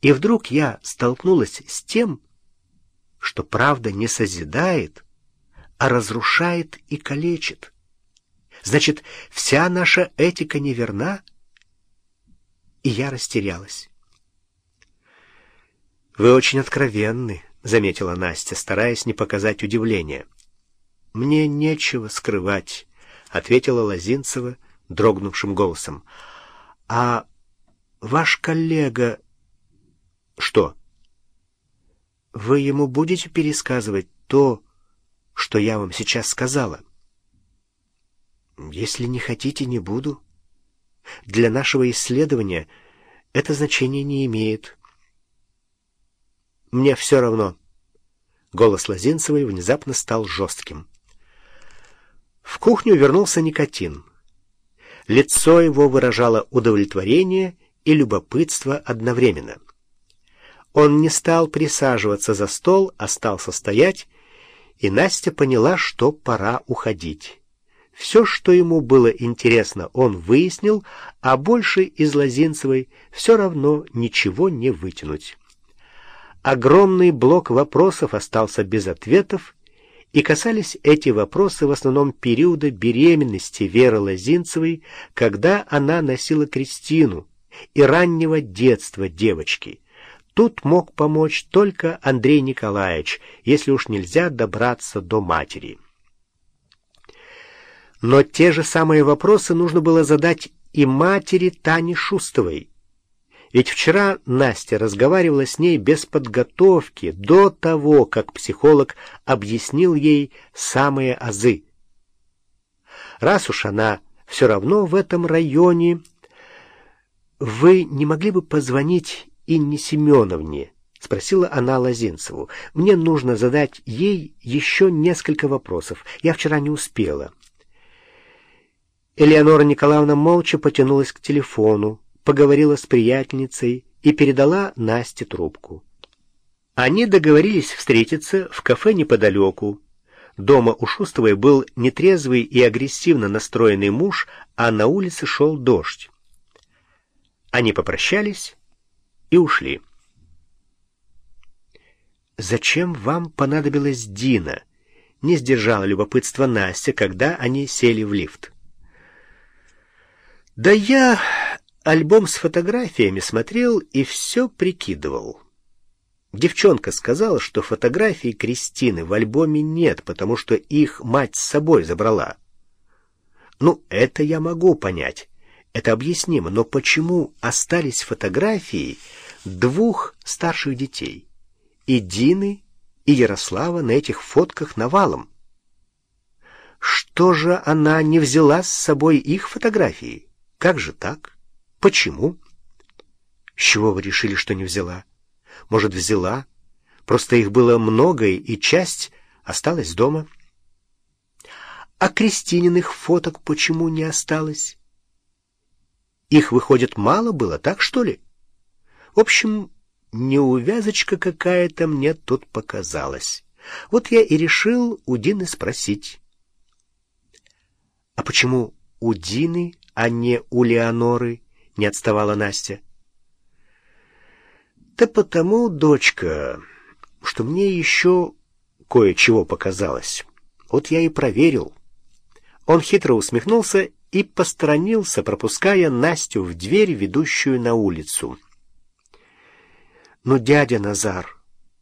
И вдруг я столкнулась с тем, что правда не созидает, а разрушает и калечит. Значит, вся наша этика неверна? И я растерялась. «Вы очень откровенны», — заметила Настя, стараясь не показать удивления. «Мне нечего скрывать», — ответила Лозинцева дрогнувшим голосом. «А ваш коллега...» «Что?» «Вы ему будете пересказывать то, что я вам сейчас сказала?» «Если не хотите, не буду. Для нашего исследования это значение не имеет». «Мне все равно». Голос Лозинцевой внезапно стал жестким. В кухню вернулся никотин. Лицо его выражало удовлетворение и любопытство одновременно. Он не стал присаживаться за стол, остался стоять, и Настя поняла, что пора уходить. Все, что ему было интересно, он выяснил, а больше из Лозинцевой все равно ничего не вытянуть. Огромный блок вопросов остался без ответов, и касались эти вопросы в основном периода беременности Веры Лозинцевой, когда она носила Кристину, и раннего детства девочки. Тут мог помочь только Андрей Николаевич, если уж нельзя добраться до матери. Но те же самые вопросы нужно было задать и матери Тани Шустовой. Ведь вчера Настя разговаривала с ней без подготовки, до того, как психолог объяснил ей самые азы. Раз уж она все равно в этом районе, вы не могли бы позвонить Инне Семеновне? — спросила она Лозинцеву. — Мне нужно задать ей еще несколько вопросов. Я вчера не успела. Элеонора Николаевна молча потянулась к телефону поговорила с приятельницей и передала Насте трубку. Они договорились встретиться в кафе неподалеку. Дома у Шустовой был нетрезвый и агрессивно настроенный муж, а на улице шел дождь. Они попрощались и ушли. «Зачем вам понадобилась Дина?» — не сдержала любопытства Настя, когда они сели в лифт. «Да я альбом с фотографиями смотрел и все прикидывал. Девчонка сказала, что фотографий Кристины в альбоме нет, потому что их мать с собой забрала. Ну, это я могу понять. Это объяснимо, но почему остались фотографии двух старших детей? И Дины, и Ярослава на этих фотках навалом. Что же она не взяла с собой их фотографии? Как же так? Почему? С чего вы решили, что не взяла? Может, взяла? Просто их было много, и часть осталась дома. А Кристининых фоток почему не осталось? Их, выходит, мало было, так что ли? В общем, неувязочка какая-то мне тут показалась. Вот я и решил у Дины спросить. А почему у Дины, а не у Леоноры? не отставала Настя. Да потому, дочка, что мне еще кое-чего показалось. Вот я и проверил. Он хитро усмехнулся и посторонился, пропуская Настю в дверь, ведущую на улицу. «Ну, дядя Назар,